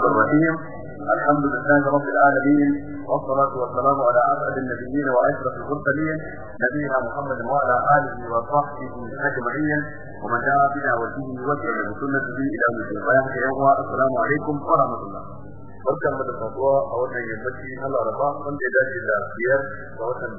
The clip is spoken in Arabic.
الرحيم. الحمد لله رب العالمين والصلاة والسلام على أسعد النبيين وأشرف المرسلين نبينا محمد وعلى آله وصحبه أجمعين. ومن دعا بدعوته وجهه بسنته إلى يوم السلام عليكم ورحمة الله. barkan da saduwa a wannan yammaci na laraba wanda ya dace da biyar ga watan